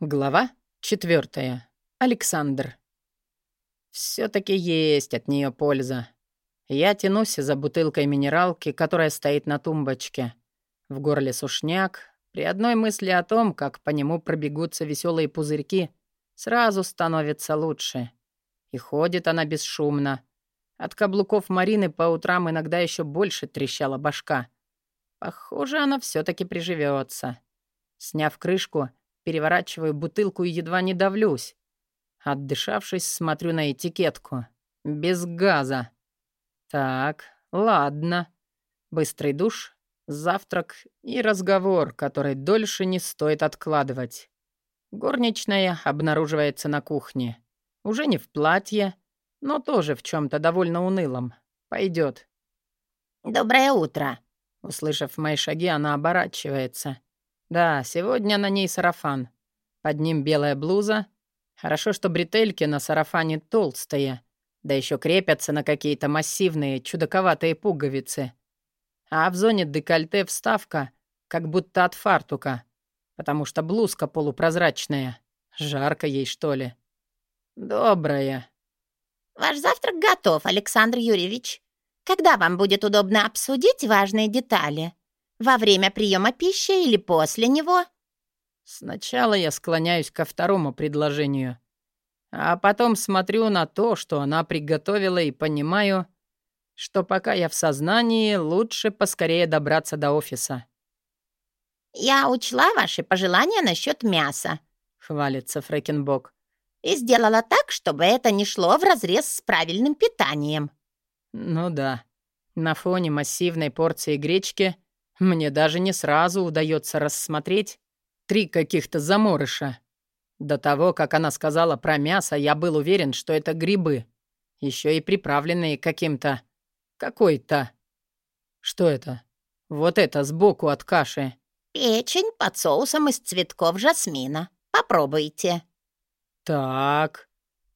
Глава четвертая. Александр. все таки есть от нее польза. Я тянусь за бутылкой минералки, которая стоит на тумбочке. В горле сушняк. При одной мысли о том, как по нему пробегутся веселые пузырьки, сразу становится лучше. И ходит она бесшумно. От каблуков Марины по утрам иногда еще больше трещала башка. Похоже, она все таки приживется. Сняв крышку, Переворачиваю бутылку и едва не давлюсь. Отдышавшись, смотрю на этикетку. Без газа. Так, ладно. Быстрый душ, завтрак и разговор, который дольше не стоит откладывать. Горничная обнаруживается на кухне. Уже не в платье, но тоже в чем то довольно унылом. Пойдет. «Доброе утро!» Услышав мои шаги, она оборачивается. Да, сегодня на ней сарафан. Под ним белая блуза. Хорошо, что бретельки на сарафане толстые, да еще крепятся на какие-то массивные, чудаковатые пуговицы. А в зоне декольте вставка, как будто от фартука, потому что блузка полупрозрачная. Жарко ей, что ли? Добрая. «Ваш завтрак готов, Александр Юрьевич. Когда вам будет удобно обсудить важные детали?» Во время приема пищи или после него?» Сначала я склоняюсь ко второму предложению, а потом смотрю на то, что она приготовила, и понимаю, что пока я в сознании, лучше поскорее добраться до офиса. «Я учла ваши пожелания насчет мяса», — хвалится Фрэкенбок. «и сделала так, чтобы это не шло вразрез с правильным питанием». «Ну да. На фоне массивной порции гречки мне даже не сразу удается рассмотреть три каких-то заморыша. До того, как она сказала про мясо, я был уверен, что это грибы. Еще и приправленные каким-то... Какой-то... Что это? Вот это сбоку от каши. Печень под соусом из цветков жасмина. Попробуйте. Так.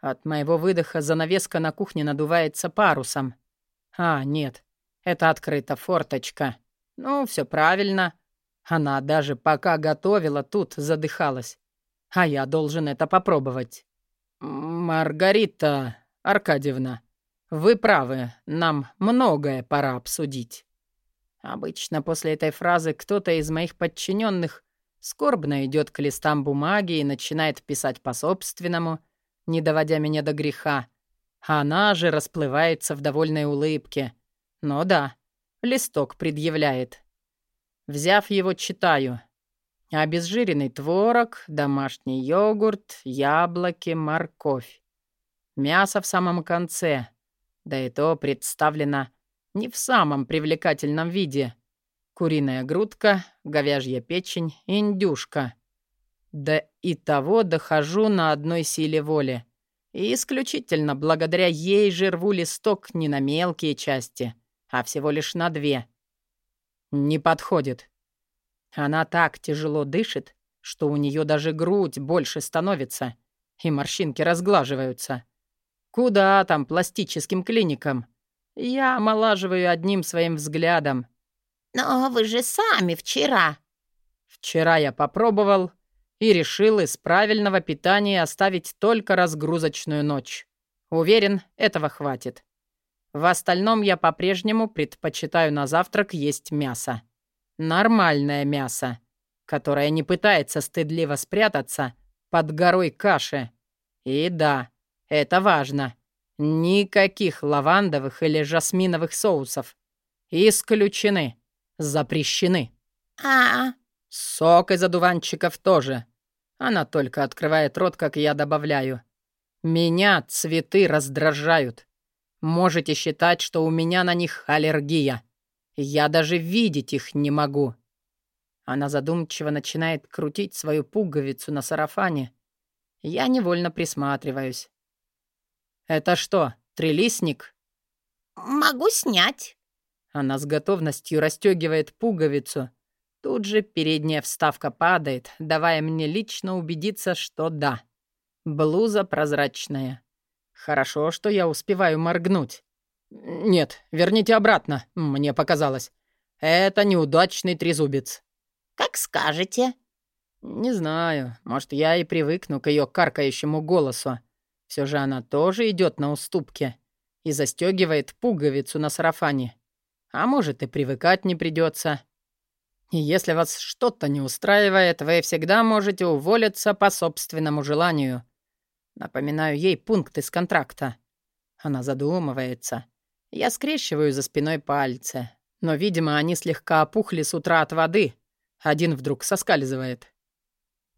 От моего выдоха занавеска на кухне надувается парусом. А, нет. Это открыта форточка. Ну, все правильно. Она даже пока готовила, тут задыхалась. А я должен это попробовать. Маргарита Аркадьевна, вы правы, нам многое пора обсудить. Обычно после этой фразы кто-то из моих подчиненных скорбно идет к листам бумаги и начинает писать по-собственному, не доводя меня до греха. Она же расплывается в довольной улыбке. Но да, Листок предъявляет. Взяв его, читаю. Обезжиренный творог, домашний йогурт, яблоки, морковь. Мясо в самом конце. Да и то представлено не в самом привлекательном виде. Куриная грудка, говяжья печень, индюшка. Да и того дохожу на одной силе воли. И исключительно благодаря ей же рву листок не на мелкие части — а всего лишь на две. Не подходит. Она так тяжело дышит, что у нее даже грудь больше становится, и морщинки разглаживаются. Куда там пластическим клиникам? Я омолаживаю одним своим взглядом. «Но вы же сами вчера...» Вчера я попробовал и решил из правильного питания оставить только разгрузочную ночь. Уверен, этого хватит. В остальном я по-прежнему предпочитаю на завтрак есть мясо. Нормальное мясо, которое не пытается стыдливо спрятаться под горой каши. И да, это важно. Никаких лавандовых или жасминовых соусов. Исключены. Запрещены. А, Сок из одуванчиков тоже. Она только открывает рот, как я добавляю. Меня цветы раздражают. Можете считать, что у меня на них аллергия. Я даже видеть их не могу». Она задумчиво начинает крутить свою пуговицу на сарафане. Я невольно присматриваюсь. «Это что, трелисник?» «Могу снять». Она с готовностью расстегивает пуговицу. Тут же передняя вставка падает, давая мне лично убедиться, что да. Блуза прозрачная. Хорошо, что я успеваю моргнуть. Нет, верните обратно, мне показалось. Это неудачный трезубец. Как скажете. Не знаю, может, я и привыкну к ее каркающему голосу. Все же она тоже идет на уступки и застегивает пуговицу на сарафане. А может, и привыкать не придется. И если вас что-то не устраивает, вы всегда можете уволиться по собственному желанию. Напоминаю ей пункт из контракта. Она задумывается. Я скрещиваю за спиной пальцы. Но, видимо, они слегка опухли с утра от воды. Один вдруг соскальзывает.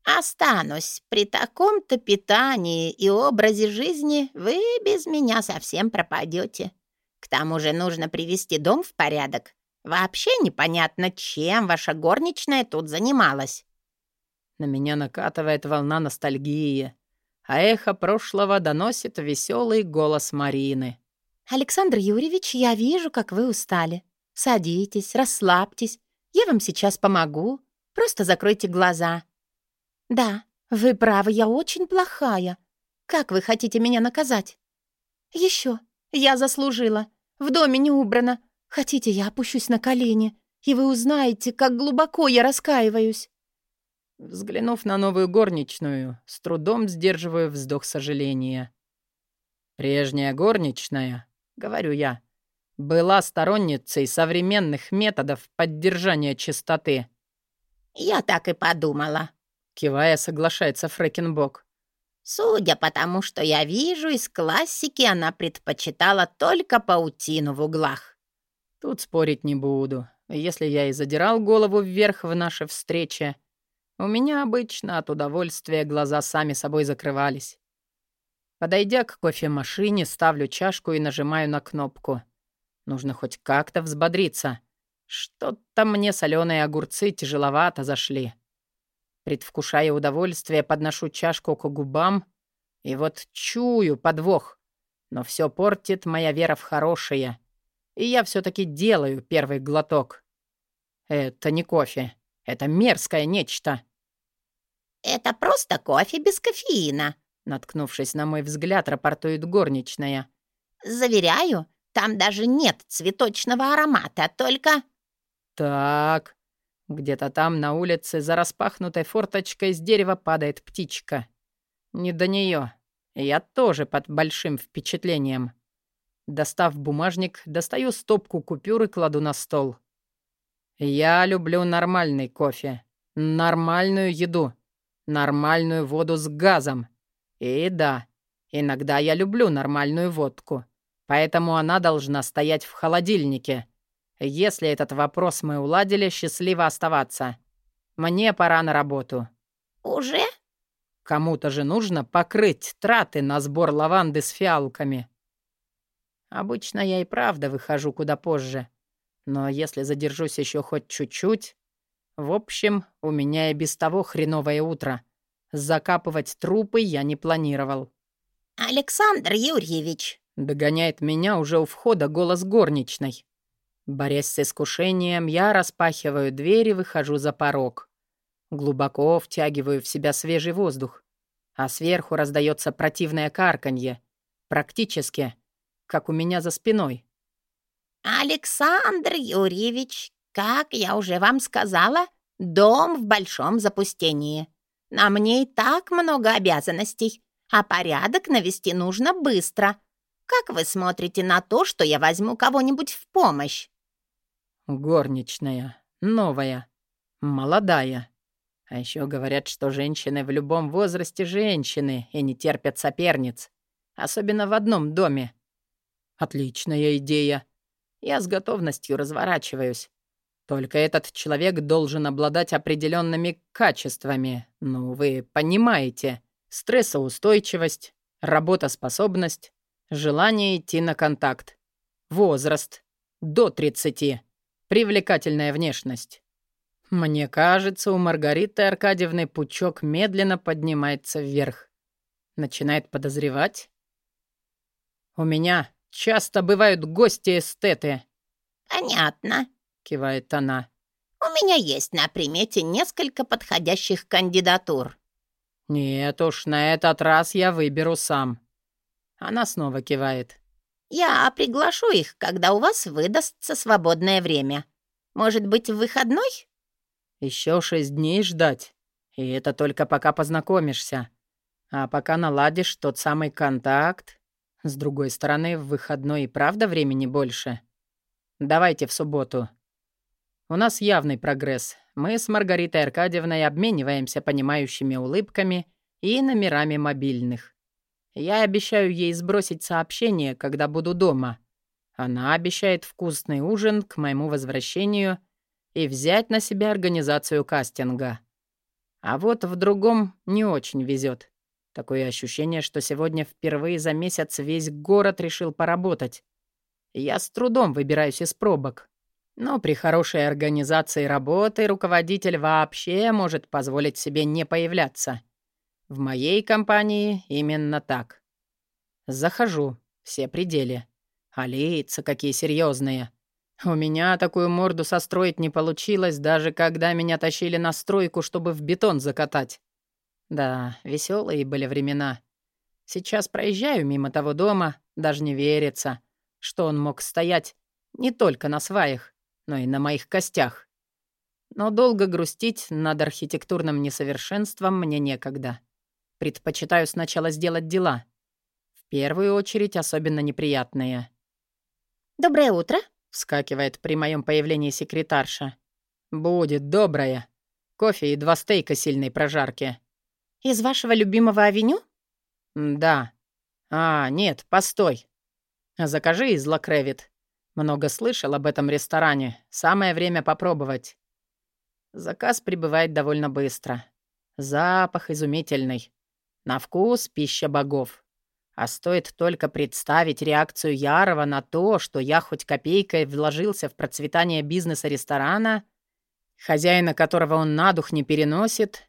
«Останусь. При таком-то питании и образе жизни вы без меня совсем пропадете. К тому же нужно привести дом в порядок. Вообще непонятно, чем ваша горничная тут занималась». На меня накатывает волна ностальгии, а эхо прошлого доносит веселый голос Марины. «Александр Юрьевич, я вижу, как вы устали. Садитесь, расслабьтесь. Я вам сейчас помогу. Просто закройте глаза. «Да, вы правы, я очень плохая. Как вы хотите меня наказать?» «Еще. Я заслужила. В доме не убрано. Хотите, я опущусь на колени, и вы узнаете, как глубоко я раскаиваюсь». Взглянув на новую горничную, с трудом сдерживаю вздох сожаления. «Прежняя горничная, — говорю я, — была сторонницей современных методов поддержания чистоты». «Я так и подумала», Кивая, соглашается Фрэкенбок. Судя по тому, что я вижу, из классики она предпочитала только паутину в углах. Тут спорить не буду. Если я и задирал голову вверх в нашей встрече, у меня обычно от удовольствия глаза сами собой закрывались. Подойдя к кофемашине, ставлю чашку и нажимаю на кнопку. Нужно хоть как-то взбодриться. Что-то мне соленые огурцы тяжеловато зашли. Предвкушая удовольствие, подношу чашку к губам, и вот чую подвох. Но все портит моя вера в хорошее. И я все-таки делаю первый глоток. Это не кофе. Это мерзкое нечто. «Это просто кофе без кофеина», наткнувшись на мой взгляд, рапортует горничная. «Заверяю, там даже нет цветочного аромата, только...» «Так, где-то там, на улице, за распахнутой форточкой с дерева падает птичка. Не до нее. Я тоже под большим впечатлением. Достав бумажник, достаю стопку купюр и кладу на стол. Я люблю нормальный кофе, нормальную еду, нормальную воду с газом. И да, иногда я люблю нормальную водку, поэтому она должна стоять в холодильнике — если этот вопрос мы уладили, счастливо оставаться. Мне пора на работу». «Уже?» Кому-то же нужно покрыть траты на сбор лаванды с фиалками. Обычно я и правда выхожу куда позже. Но если задержусь еще хоть чуть-чуть... В общем, у меня и без того хреновое утро. Закапывать трупы я не планировал. «Александр Юрьевич!» Догоняет меня уже у входа голос горничной. Борясь с искушением, я распахиваю дверь и выхожу за порог. Глубоко втягиваю в себя свежий воздух, а сверху раздается противное карканье, практически, как у меня за спиной. «Александр Юрьевич, как я уже вам сказала, дом в большом запустении. На мне и так много обязанностей, а порядок навести нужно быстро. Как вы смотрите на то, что я возьму кого-нибудь в помощь?» Горничная. Новая. Молодая. А еще говорят, что женщины в любом возрасте женщины и не терпят соперниц. Особенно в одном доме. Отличная идея. Я с готовностью разворачиваюсь. Только этот человек должен обладать определенными качествами. Ну, вы понимаете. Стрессоустойчивость, работоспособность, желание идти на контакт. Возраст. До 30. Привлекательная внешность. Мне кажется, у Маргариты Аркадьевны пучок медленно поднимается вверх. Начинает подозревать. «У меня часто бывают гости-эстеты». «Понятно», — кивает она. «У меня есть на примете несколько подходящих кандидатур». «Нет уж, на этот раз я выберу сам». Она снова кивает. Я приглашу их, когда у вас выдастся свободное время. Может быть, в выходной?» Еще шесть дней ждать. И это только пока познакомишься. А пока наладишь тот самый контакт... С другой стороны, в выходной и правда времени больше. Давайте в субботу. У нас явный прогресс. Мы с Маргаритой Аркадьевной обмениваемся понимающими улыбками и номерами мобильных. Я обещаю ей сбросить сообщение, когда буду дома. Она обещает вкусный ужин к моему возвращению и взять на себя организацию кастинга. А вот в другом не очень везет. Такое ощущение, что сегодня впервые за месяц весь город решил поработать. Я с трудом выбираюсь из пробок. Но при хорошей организации работы руководитель вообще может позволить себе не появляться. В моей компании именно так. Захожу, все пределы. А лица какие серьезные. У меня такую морду состроить не получилось, даже когда меня тащили на стройку, чтобы в бетон закатать. Да, веселые были времена. Сейчас проезжаю мимо того дома, даже не верится, что он мог стоять не только на сваях, но и на моих костях. Но долго грустить над архитектурным несовершенством мне некогда. Предпочитаю сначала сделать дела. В первую очередь особенно неприятные. «Доброе утро», — вскакивает при моем появлении секретарша. «Будет доброе. Кофе и два стейка сильной прожарки». «Из вашего любимого авеню?» «Да. А, нет, постой. Закажи из Лакревит. Много слышал об этом ресторане. Самое время попробовать». Заказ прибывает довольно быстро. Запах изумительный. На вкус пища богов. А стоит только представить реакцию Ярова на то, что я хоть копейкой вложился в процветание бизнеса ресторана, хозяина которого он на дух не переносит.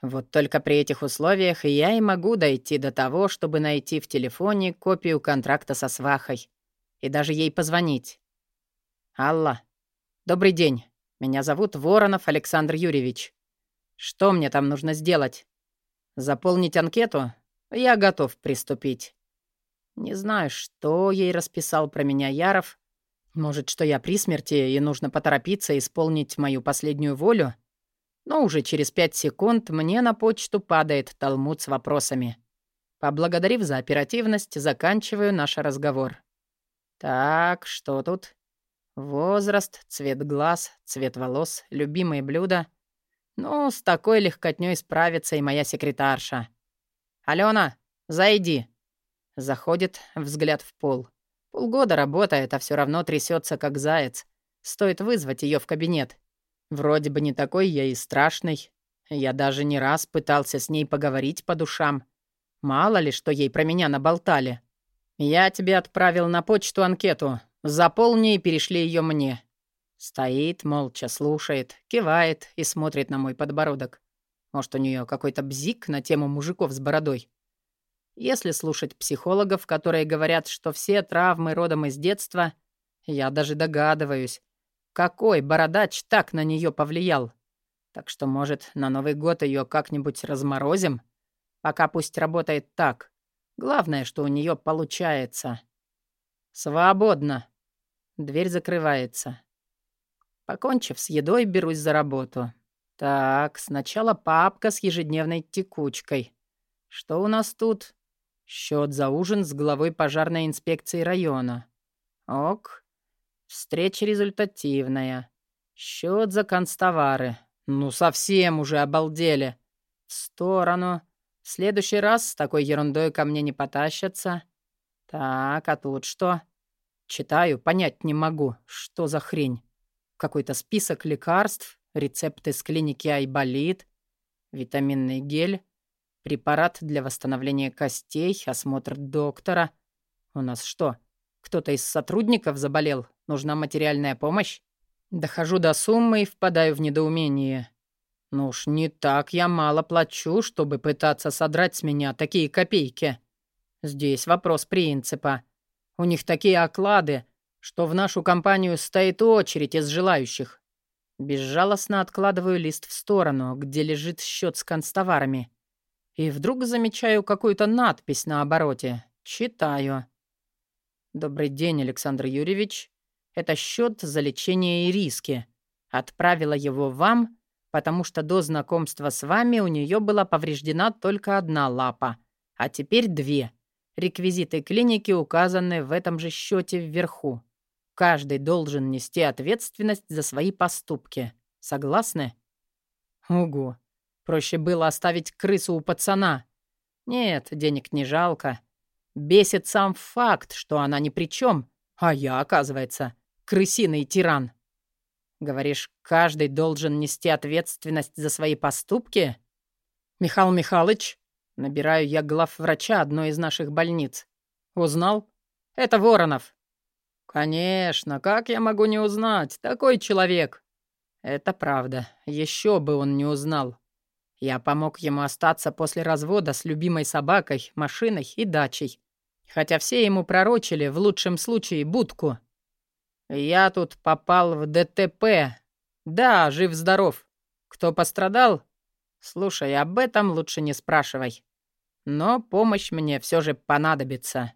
Вот только при этих условиях я и могу дойти до того, чтобы найти в телефоне копию контракта со свахой и даже ей позвонить. «Алла, добрый день. Меня зовут Воронов Александр Юрьевич. Что мне там нужно сделать?» Заполнить анкету? Я готов приступить. Не знаю, что ей расписал про меня Яров. Может, что я при смерти и нужно поторопиться исполнить мою последнюю волю? Но уже через пять секунд мне на почту падает талмуд с вопросами. Поблагодарив за оперативность, заканчиваю наш разговор. Так, что тут? Возраст, цвет глаз, цвет волос, любимые блюда — ну, с такой легкотнёй справится и моя секретарша. «Алена, зайди!» Заходит, взгляд в пол. Полгода работает, а все равно трясется как заяц. Стоит вызвать ее в кабинет. Вроде бы не такой я и страшный. Я даже не раз пытался с ней поговорить по душам. Мало ли, что ей про меня наболтали. Я тебе отправил на почту анкету. Заполни и перешли ее мне. Стоит, молча слушает, кивает и смотрит на мой подбородок. Может, у нее какой-то бзик на тему мужиков с бородой. Если слушать психологов, которые говорят, что все травмы родом из детства, я даже догадываюсь, какой бородач так на нее повлиял. Так что, может, на Новый год ее как-нибудь разморозим? Пока пусть работает так. Главное, что у нее получается. Свободно. Дверь закрывается. Покончив с едой, берусь за работу. Так, сначала папка с ежедневной текучкой. Что у нас тут? Счет за ужин с главой пожарной инспекции района. Ок. Встреча результативная. Счет за констовары. Ну, совсем уже обалдели. В сторону. В следующий раз с такой ерундой ко мне не потащатся. Так, а тут что? Читаю, понять не могу. Что за хрень? какой-то список лекарств, рецепты с клиники Айболит, витаминный гель, препарат для восстановления костей, осмотр доктора. У нас что, кто-то из сотрудников заболел? Нужна материальная помощь? Дохожу до суммы и впадаю в недоумение. Ну уж не так я мало плачу, чтобы пытаться содрать с меня такие копейки. Здесь вопрос принципа. У них такие оклады — что в нашу компанию стоит очередь из желающих. Безжалостно откладываю лист в сторону, где лежит счет с констоварами. И вдруг замечаю какую-то надпись на обороте. Читаю. «Добрый день, Александр Юрьевич. Это счет за лечение и риски. Отправила его вам потому что до знакомства с вами у нее была повреждена только одна лапа, а теперь две. Реквизиты клиники указаны в этом же счете вверху. Каждый должен нести ответственность за свои поступки. Согласны? Угу. Проще было оставить крысу у пацана. Нет, денег не жалко. Бесит сам факт, что она ни при чем, а я, оказывается, крысиный тиран. Говоришь, каждый должен нести ответственность за свои поступки? Михаил Михайлович, набираю я главврача одной из наших больниц. Узнал? Это Воронов. Конечно, как я могу не узнать? Такой человек. Это правда. Еще бы он не узнал. Я помог ему остаться после развода с любимой собакой, машиной и дачей. Хотя все ему пророчили, в лучшем случае, будку. Я тут попал в ДТП. Да, жив-здоров. Кто пострадал? Слушай, об этом лучше не спрашивай. Но помощь мне все же понадобится.